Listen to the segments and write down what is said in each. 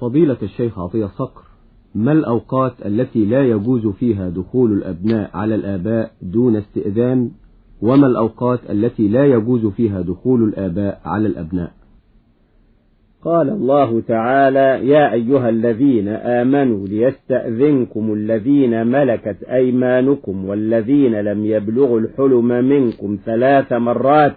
فضيلة الشيخ عطية صقر ما الأوقات التي لا يجوز فيها دخول الأبناء على الآباء دون استئذان؟ وما الأوقات التي لا يجوز فيها دخول الآباء على الأبناء؟ قال الله تعالى يا أيها الذين آمنوا ليستأذنكم الذين ملكت أيمانكم والذين لم يبلغوا الحلم منكم ثلاث مرات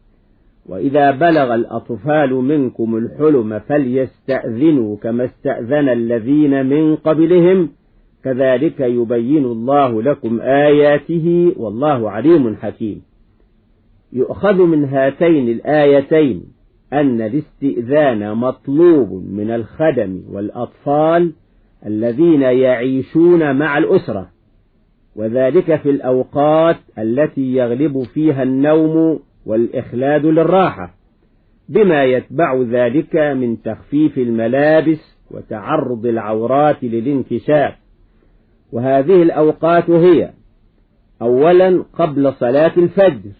وإذا بلغ الأطفال منكم الحلم فليستأذنوا كما استأذن الذين من قبلهم. كذلك يبين الله لكم آياته والله عليم حكيم. يؤخذ من هاتين الآيتين أن الاستئذان مطلوب من الخدم والأطفال الذين يعيشون مع الأسرة. وذلك في الأوقات التي يغلب فيها النوم والإخلاد للراحة بما يتبع ذلك من تخفيف الملابس وتعرض العورات للانكشاف. وهذه الأوقات هي أولا قبل صلاة الفجر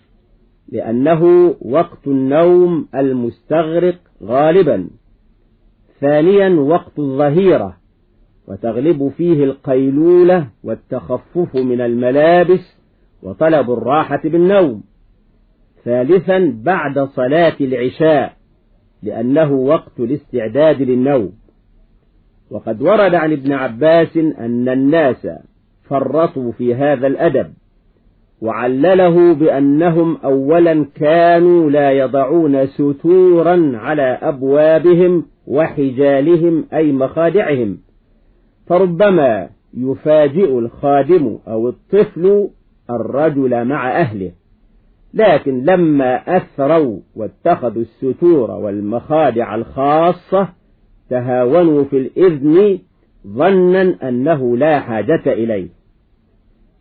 لأنه وقت النوم المستغرق غالبا. ثانيا وقت الظهيرة وتغلب فيه القيلولة والتخفف من الملابس وطلب الراحة بالنوم. ثالثا بعد صلاة العشاء لأنه وقت الاستعداد للنوم. وقد ورد عن ابن عباس أن الناس فرطوا في هذا الأدب وعلله بأنهم أولا كانوا لا يضعون ستورا على أبوابهم وحجالهم أي مخادعهم. فربما يفاجئ الخادم أو الطفل الرجل مع أهله. لكن لما أثروا واتخذوا الستور والمخادع الخاصة تهاونوا في الإذن ظنا أنه لا حاجة إليه.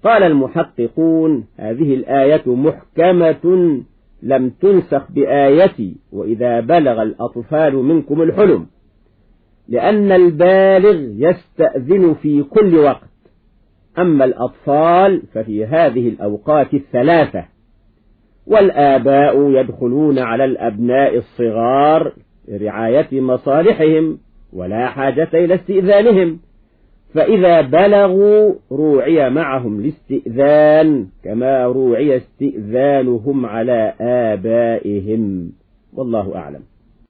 قال المحققون هذه الآية محكمة لم تنسخ بآيتي وإذا بلغ الأطفال منكم الحلم لأن البالغ يستأذن في كل وقت. أما الأطفال ففي هذه الأوقات الثلاثة والآباء يدخلون على الأبناء الصغار لرعاية مصالحهم ولا حاجة إلى استئذانهم. فإذا بلغوا روعي معهم الاستئذان كما روعي استئذانهم على آبائهم. والله أعلم.